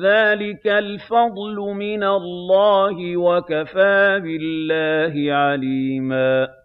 ذَٰلِكَ الْفَضْلُ مِنَ اللَّهِ ۚ وَكَفَىٰ بِاللَّهِ عَلِيمًا